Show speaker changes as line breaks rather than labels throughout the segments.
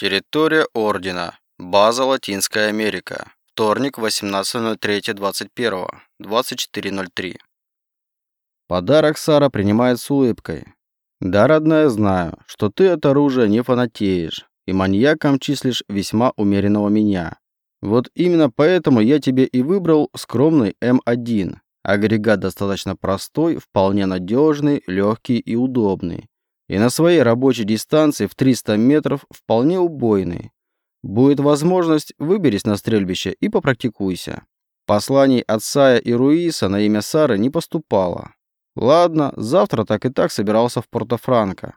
Территория Ордена. База Латинская Америка. Вторник, 18.03.21. 24.03. Подарок Сара принимает с улыбкой. «Да, родная, знаю, что ты от оружия не фанатеешь, и маньяком числишь весьма умеренного меня. Вот именно поэтому я тебе и выбрал скромный М1. Агрегат достаточно простой, вполне надежный, легкий и удобный и на своей рабочей дистанции в 300 метров вполне убойный. Будет возможность, выберись на стрельбище и попрактикуйся. Посланий от Сая и Руиса на имя Сары не поступало. Ладно, завтра так и так собирался в Порто-Франко.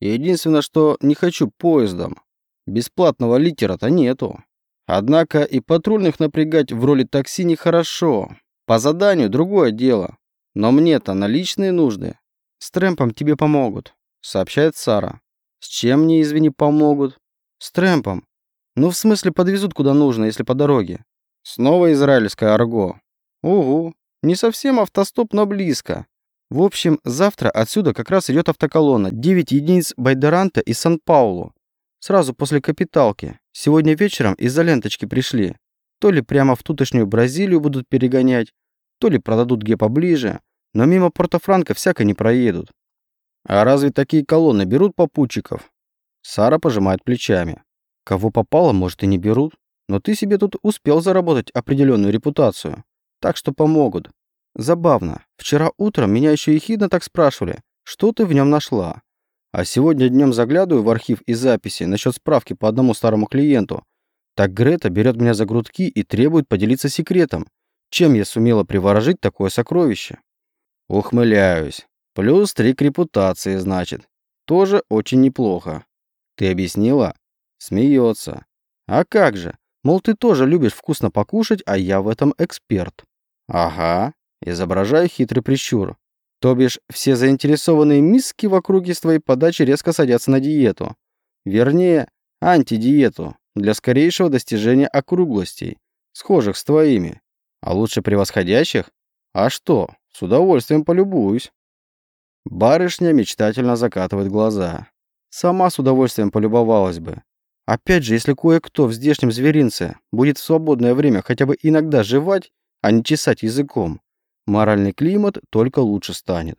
Единственное, что не хочу поездом. Бесплатного литера-то нету. Однако и патрульных напрягать в роли такси нехорошо. По заданию другое дело. Но мне-то наличные нужды. «С трэмпом тебе помогут», — сообщает Сара. «С чем мне, извини, помогут?» «С трэмпом. Ну, в смысле, подвезут куда нужно, если по дороге». Снова израильское арго. Угу. Не совсем автостоп, но близко. В общем, завтра отсюда как раз идет автоколонна. 9 единиц Байдаранта из Сан-Паулу. Сразу после капиталки. Сегодня вечером из-за ленточки пришли. То ли прямо в тутошнюю Бразилию будут перегонять, то ли продадут где поближе. Но мимо Порто-Франко всяко не проедут. А разве такие колонны берут попутчиков? Сара пожимает плечами. Кого попало, может и не берут. Но ты себе тут успел заработать определенную репутацию. Так что помогут. Забавно. Вчера утром меня еще ехидно так спрашивали, что ты в нем нашла. А сегодня днем заглядываю в архив и записи насчет справки по одному старому клиенту. Так Грета берет меня за грудки и требует поделиться секретом. Чем я сумела приворожить такое сокровище? Ухмыляюсь. Плюс три к репутации, значит. Тоже очень неплохо. Ты объяснила? Смеется. А как же? Мол, ты тоже любишь вкусно покушать, а я в этом эксперт. Ага. Изображаю хитрый прищур. То бишь, все заинтересованные миски в округе с твоей подачи резко садятся на диету. Вернее, антидиету, для скорейшего достижения округлостей, схожих с твоими. А лучше превосходящих? А что, с удовольствием полюбуюсь. Барышня мечтательно закатывает глаза. Сама с удовольствием полюбовалась бы. Опять же, если кое-кто в здешнем зверинце будет в свободное время хотя бы иногда жевать, а не чесать языком, моральный климат только лучше станет.